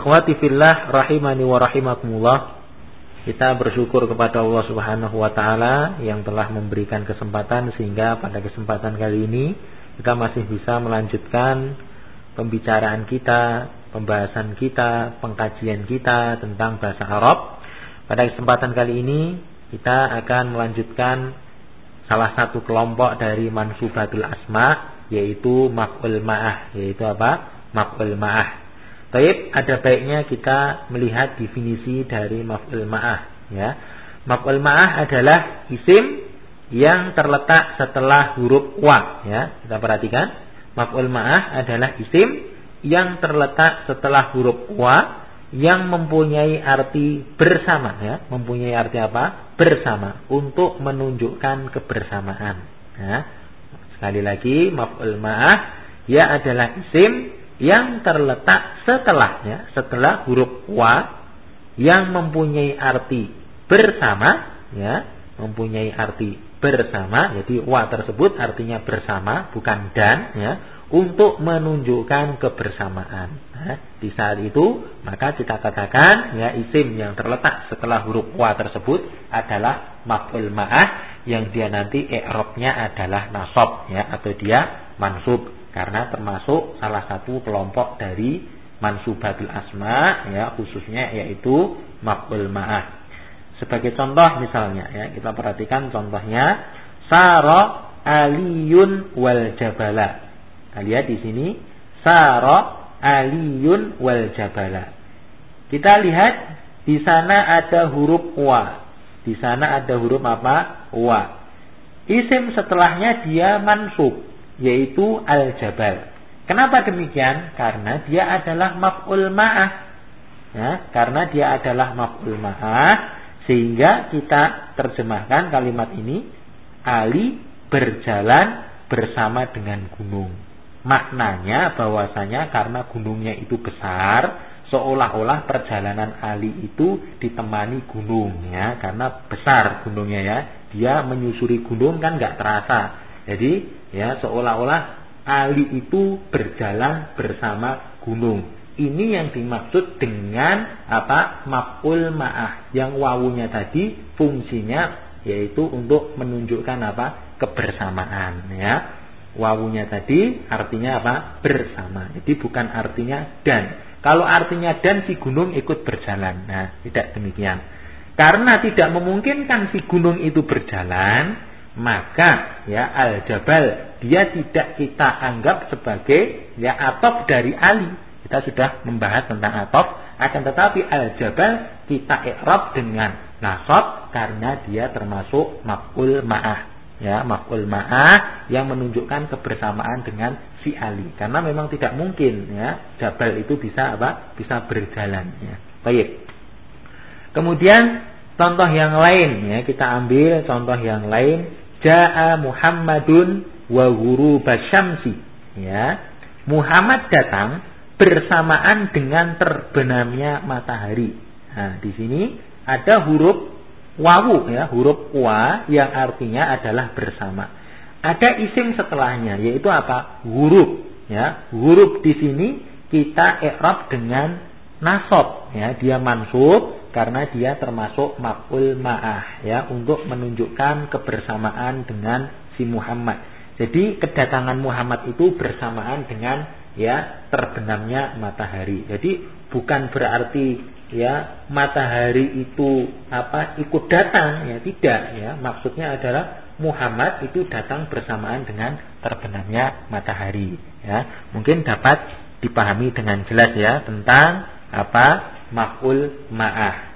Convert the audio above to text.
Akhwati fillah rahimani wa rahimakumullah. Kita bersyukur kepada Allah Subhanahu wa taala yang telah memberikan kesempatan sehingga pada kesempatan kali ini kita masih bisa melanjutkan pembicaraan kita, pembahasan kita, pengkajian kita tentang bahasa Arab. Pada kesempatan kali ini kita akan melanjutkan salah satu kelompok dari mansubatul asma yaitu maf'ul ma'ah yaitu apa? Maf'ul ma'ah. Baik, ada baiknya kita melihat definisi dari maf'ul ma'ah ya. Maf'ul ma'ah adalah isim yang terletak setelah huruf wa ya. Kita perhatikan, maf'ul ma'ah adalah isim yang terletak setelah huruf wa yang mempunyai arti bersama ya, mempunyai arti apa? bersama untuk menunjukkan kebersamaan. Ya. Sekali lagi, maf'ul ma'ah ya adalah isim yang terletak setelahnya, setelah huruf wa yang mempunyai arti bersama, ya, mempunyai arti bersama. Jadi wa tersebut artinya bersama, bukan dan, ya, untuk menunjukkan kebersamaan. Nah, di saat itu maka kita katakan ya isim yang terletak setelah huruf wa tersebut adalah maf'ul ma'ah yang dia nanti i'rabnya adalah nasab ya atau dia mansub karena termasuk salah satu kelompok dari mansubatul asma ya khususnya yaitu maf'ul ma'ah. Sebagai contoh misalnya ya kita perhatikan contohnya sara aliyun wal jabala. Nah, lihat di sini sara aliyun wal jabala. Kita lihat di sana ada huruf wa. Di sana ada huruf apa? Wa. Isim setelahnya dia mansub yaitu al-jabal. Kenapa demikian? Karena dia adalah maf'ul ma'ah. Ya, karena dia adalah maf'ul ma'ah sehingga kita terjemahkan kalimat ini Ali berjalan bersama dengan gunung. Maknanya bahwasanya karena gunungnya itu besar, seolah-olah perjalanan Ali itu ditemani gunung ya, karena besar gunungnya ya. Dia menyusuri gunung kan nggak terasa. Jadi ya seolah-olah Ali itu berjalan bersama gunung. Ini yang dimaksud dengan apa? Maf'ul ma'ah. Yang wawunya tadi fungsinya yaitu untuk menunjukkan apa? kebersamaan ya. Wawunya tadi artinya apa? bersama. Jadi bukan artinya dan. Kalau artinya dan si gunung ikut berjalan. Nah, tidak demikian. Karena tidak memungkinkan si gunung itu berjalan, maka ya al jabal dia tidak kita anggap sebagai ya atop dari Ali. Kita sudah membahas tentang atop, akan tetapi al jabal kita ikrab dengan nasab karena dia termasuk makul ma'ah. Ya, makul ma'ah yang menunjukkan kebersamaan dengan si Ali. Karena memang tidak mungkin ya jabal itu bisa apa? Bisa berjalan ya. Baik. Kemudian contoh yang lain ya, kita ambil contoh yang lain Ja'a Muhammadun wa basyamsi. Ya. Muhammad datang bersamaan dengan terbenamnya matahari. Nah, di sini ada huruf wawu ya, huruf wa yang artinya adalah bersama. Ada isim setelahnya yaitu apa? Huruf ya. Huruf di sini kita i'rab dengan nasab ya, dia mansub karena dia termasuk maf'ul ma'ah ya untuk menunjukkan kebersamaan dengan si Muhammad. Jadi kedatangan Muhammad itu bersamaan dengan ya terbenamnya matahari. Jadi bukan berarti ya matahari itu apa ikut datang ya tidak ya. Maksudnya adalah Muhammad itu datang bersamaan dengan terbenamnya matahari ya. Mungkin dapat dipahami dengan jelas ya tentang apa maf'ul ma'ah